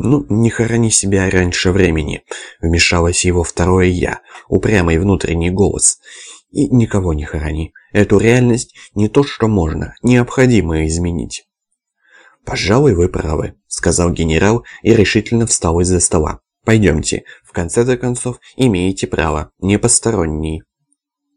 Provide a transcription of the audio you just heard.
«Ну, не хорони себя раньше времени», — вмешалось его второе «я», упрямый внутренний голос. «И никого не хорони. Эту реальность не то что можно, необходимо изменить». «Пожалуй, вы правы», — сказал генерал и решительно встал из-за стола. «Пойдемте. В конце-то концов, имеете право. Не посторонний».